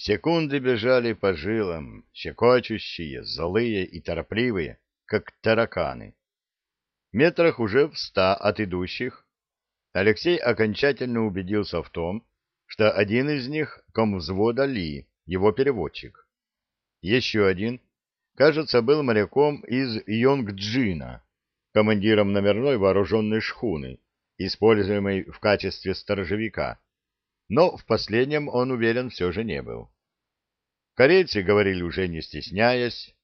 Секунды бежали по жилам, щекочущие, злые и торопливые, как тараканы. Метрах уже в ста от идущих Алексей окончательно убедился в том, что один из них — комвзвода Ли, его переводчик. Еще один, кажется, был моряком из Йонгджина, командиром номерной вооруженной шхуны, используемой в качестве сторожевика, но в последнем он уверен все же не был. Корейцы говорили уже не стесняясь,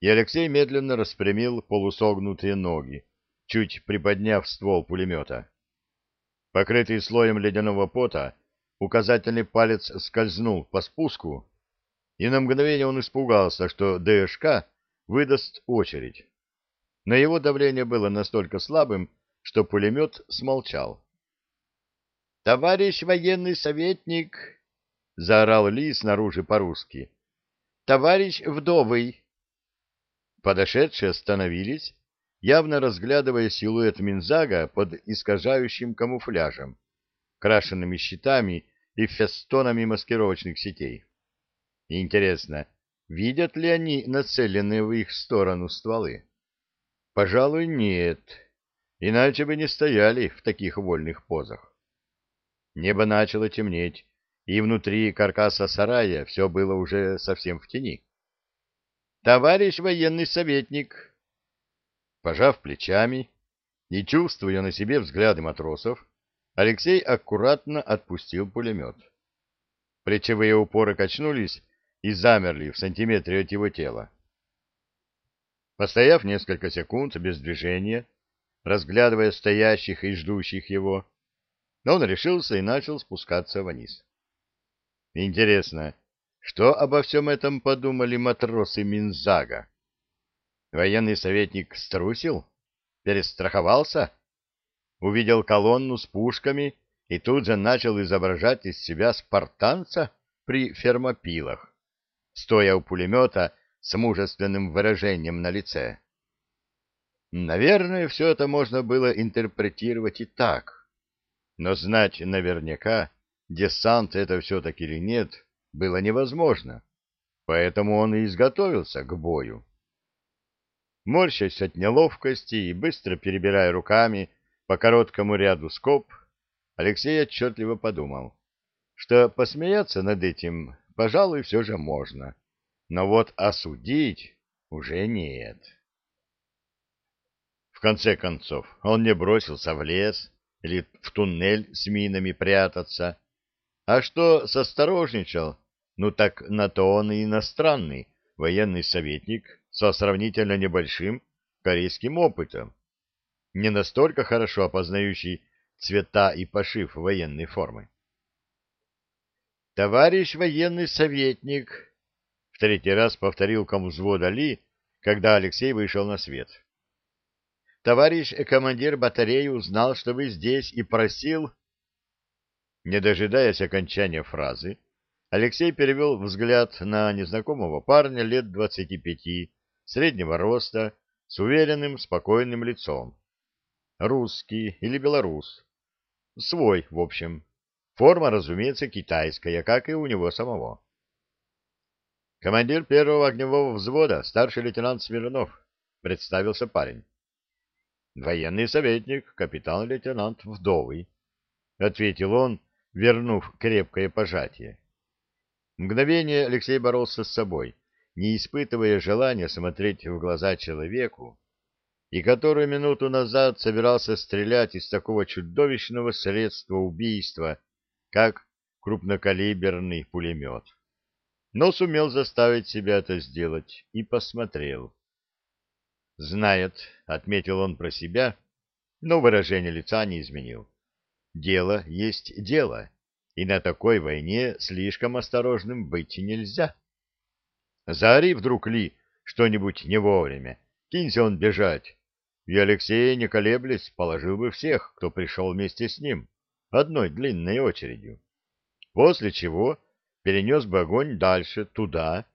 и Алексей медленно распрямил полусогнутые ноги, чуть приподняв ствол пулемета. Покрытый слоем ледяного пота, указательный палец скользнул по спуску, и на мгновение он испугался, что ДШК выдаст очередь. Но его давление было настолько слабым, что пулемет смолчал. — Товарищ военный советник! — заорал Ли снаружи по-русски. — Товарищ вдовый! Подошедшие остановились, явно разглядывая силуэт Минзага под искажающим камуфляжем, крашенными щитами и фестонами маскировочных сетей. Интересно, видят ли они нацеленные в их сторону стволы? Пожалуй, нет, иначе бы не стояли в таких вольных позах. Небо начало темнеть, и внутри каркаса сарая все было уже совсем в тени. — Товарищ военный советник! Пожав плечами и чувствуя на себе взгляды матросов, Алексей аккуратно отпустил пулемет. Плечевые упоры качнулись и замерли в сантиметре от его тела. Постояв несколько секунд без движения, разглядывая стоящих и ждущих его, он решился и начал спускаться вниз. Интересно, что обо всем этом подумали матросы Минзага? Военный советник струсил? Перестраховался? Увидел колонну с пушками и тут же начал изображать из себя спартанца при фермопилах, стоя у пулемета с мужественным выражением на лице. Наверное, все это можно было интерпретировать и так. Но знать наверняка, десант это все-таки или нет, было невозможно. Поэтому он и изготовился к бою. Морщась от неловкости и быстро перебирая руками по короткому ряду скоб, Алексей отчетливо подумал, что посмеяться над этим, пожалуй, все же можно но вот осудить уже нет. В конце концов, он не бросился в лес или в туннель с минами прятаться, а что состорожничал, ну так на то он и иностранный военный советник со сравнительно небольшим корейским опытом, не настолько хорошо опознающий цвета и пошив военной формы. «Товарищ военный советник», третий раз повторил комвзвод Али, когда Алексей вышел на свет. Товарищ командир батареи узнал, что вы здесь, и просил... Не дожидаясь окончания фразы, Алексей перевел взгляд на незнакомого парня лет двадцати пяти, среднего роста, с уверенным, спокойным лицом. Русский или белорус. Свой, в общем. Форма, разумеется, китайская, как и у него самого. Командир первого огневого взвода, старший лейтенант Смирнов, представился парень. Военный советник, капитан-лейтенант Вдовый, ответил он, вернув крепкое пожатие. Мгновение Алексей боролся с собой, не испытывая желания смотреть в глаза человеку, и которую минуту назад собирался стрелять из такого чудовищного средства убийства, как крупнокалиберный пулемет но сумел заставить себя это сделать и посмотрел. «Знает», — отметил он про себя, но выражение лица не изменил. «Дело есть дело, и на такой войне слишком осторожным быть нельзя». Заори вдруг Ли что-нибудь не вовремя, кинься он бежать, и Алексей, не колеблясь, положил бы всех, кто пришел вместе с ним, одной длинной очередью. После чего перенес бы огонь дальше, туда,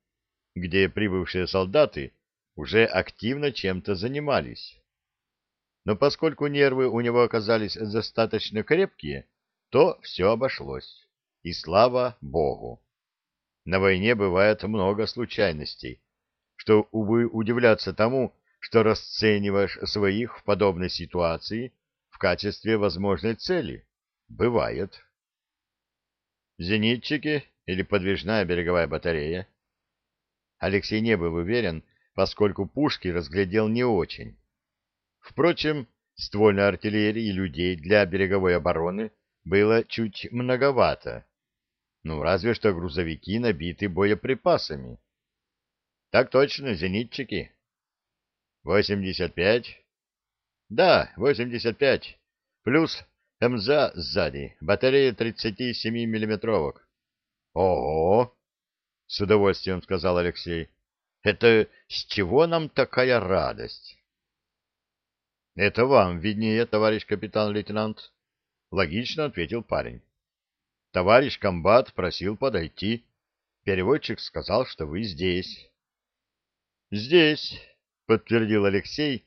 где прибывшие солдаты уже активно чем-то занимались. Но поскольку нервы у него оказались достаточно крепкие, то все обошлось. И слава Богу! На войне бывает много случайностей, что, увы, удивляться тому, что расцениваешь своих в подобной ситуации в качестве возможной цели. Бывает. Зенитчики или подвижная береговая батарея? Алексей не был уверен, поскольку пушки разглядел не очень. Впрочем, ствольной артиллерии и людей для береговой обороны было чуть многовато. Ну, разве что грузовики набиты боеприпасами. Так точно, зенитчики. 85? Да, 85. Плюс МЗА сзади, батарея 37 миллиметровок. Ого! С удовольствием сказал Алексей. Это с чего нам такая радость? Это вам виднее, товарищ капитан-лейтенант. Логично ответил парень. Товарищ комбат просил подойти. Переводчик сказал, что вы здесь. Здесь, подтвердил Алексей,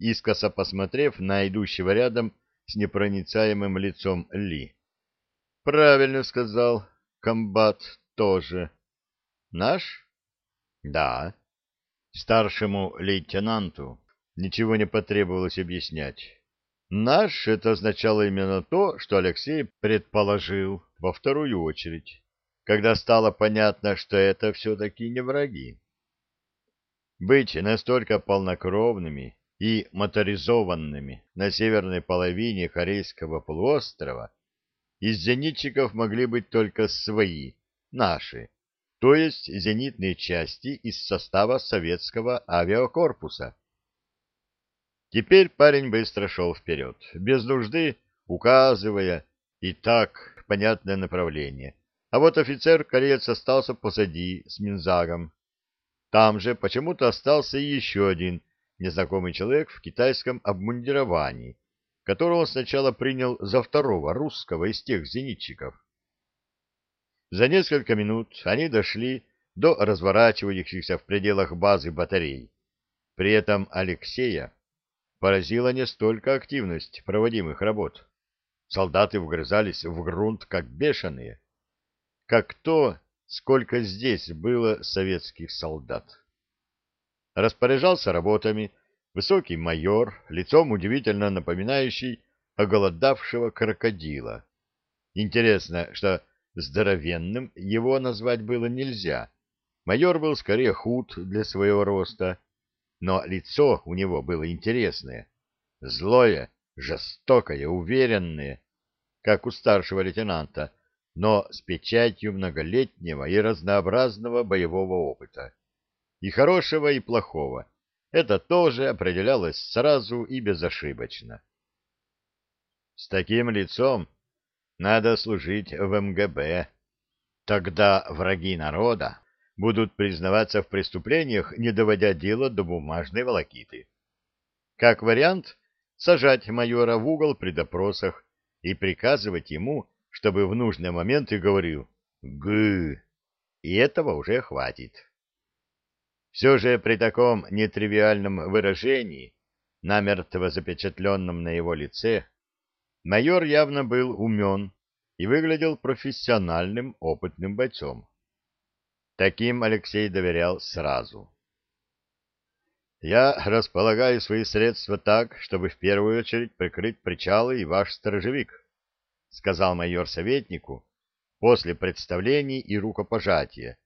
искоса посмотрев на идущего рядом с непроницаемым лицом Ли. Правильно сказал, комбат тоже. Наш? Да. Старшему лейтенанту ничего не потребовалось объяснять. Наш — это означало именно то, что Алексей предположил во вторую очередь, когда стало понятно, что это все-таки не враги. Быть настолько полнокровными и моторизованными на северной половине Корейского полуострова из зенитчиков могли быть только свои, наши, то есть зенитные части из состава советского авиакорпуса. Теперь парень быстро шел вперед, без нужды указывая и так понятное направление. А вот офицер-кореец остался позади с Минзагом. Там же почему-то остался еще один незнакомый человек в китайском обмундировании, которого он сначала принял за второго русского из тех зенитчиков. За несколько минут они дошли до разворачивающихся в пределах базы батарей. При этом Алексея поразила не столько активность проводимых работ. Солдаты вгрызались в грунт как бешеные, как то, сколько здесь было советских солдат. Распоряжался работами высокий майор, лицом удивительно напоминающий оголодавшего крокодила. Интересно, что Здоровенным его назвать было нельзя. Майор был скорее худ для своего роста, но лицо у него было интересное, злое, жестокое, уверенное, как у старшего лейтенанта, но с печатью многолетнего и разнообразного боевого опыта. И хорошего, и плохого. Это тоже определялось сразу и безошибочно. С таким лицом надо служить в МГБ. Тогда враги народа будут признаваться в преступлениях, не доводя дело до бумажной волокиты. Как вариант, сажать майора в угол при допросах и приказывать ему, чтобы в нужный момент и говорил «гы», и этого уже хватит. Все же при таком нетривиальном выражении, намертво запечатленном на его лице, Майор явно был умен и выглядел профессиональным, опытным бойцом. Таким Алексей доверял сразу. «Я располагаю свои средства так, чтобы в первую очередь прикрыть причалы и ваш сторожевик», — сказал майор советнику после представлений и рукопожатия,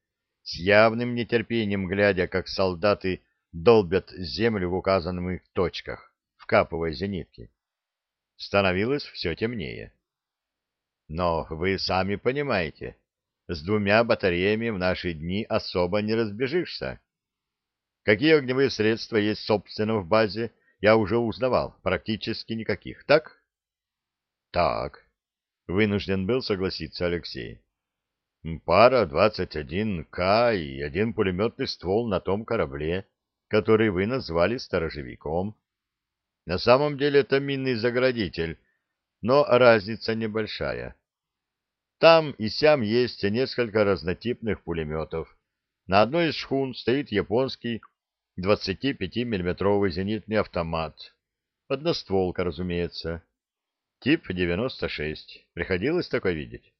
с явным нетерпением глядя, как солдаты долбят землю в указанных точках, вкапывая зенитки становилось все темнее. Но вы сами понимаете, с двумя батареями в наши дни особо не разбежишься. Какие огневые средства есть, собственно, в базе, я уже узнавал, практически никаких, так? Так, вынужден был согласиться Алексей. Пара 21К и один пулеметный ствол на том корабле, который вы назвали сторожевиком. На самом деле это минный заградитель, но разница небольшая. Там и сям есть несколько разнотипных пулеметов. На одной из шхун стоит японский 25-миллиметровый зенитный автомат. Одностволка, разумеется. Тип 96. Приходилось такое видеть?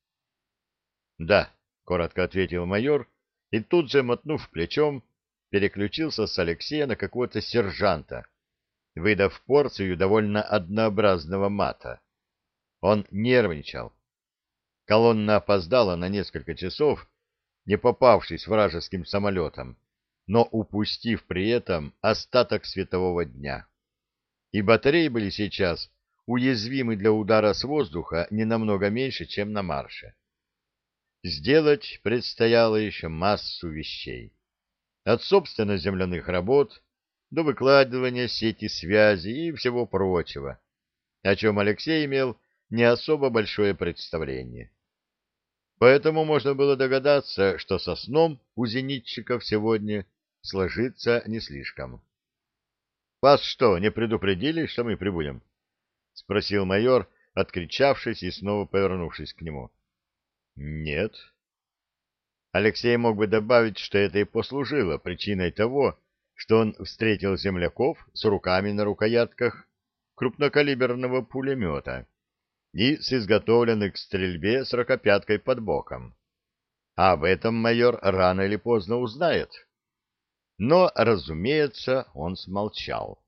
Да, — коротко ответил майор, и тут же, мотнув плечом, переключился с Алексея на какого-то сержанта, выдав порцию довольно однообразного мата. Он нервничал. Колонна опоздала на несколько часов, не попавшись вражеским самолетом, но упустив при этом остаток светового дня. И батареи были сейчас уязвимы для удара с воздуха не намного меньше, чем на марше. Сделать предстояло еще массу вещей. От собственно земляных работ до выкладывания сети связи и всего прочего, о чем Алексей имел не особо большое представление. Поэтому можно было догадаться, что со сном у зенитчиков сегодня сложится не слишком. — Вас что, не предупредили, что мы прибудем? — спросил майор, откричавшись и снова повернувшись к нему. — Нет. Алексей мог бы добавить, что это и послужило причиной того, что он встретил земляков с руками на рукоятках крупнокалиберного пулемета и с изготовленной к стрельбе сорокопяткой под боком. А об этом майор рано или поздно узнает. Но, разумеется, он смолчал.